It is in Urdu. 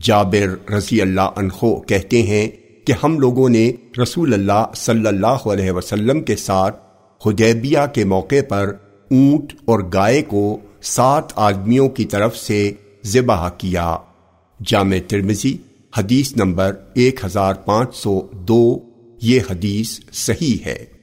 جابر رضی اللہ عنہ کہتے ہیں کہ ہم لوگوں نے رسول اللہ صلی اللہ علیہ وسلم کے ساتھ حدیبیہ کے موقع پر اونٹ اور گائے کو سات آدمیوں کی طرف سے ذبح کیا۔ جامع ترمزی حدیث نمبر ایک ہزار پانچ سو دو، یہ حدیث صحیح ہے۔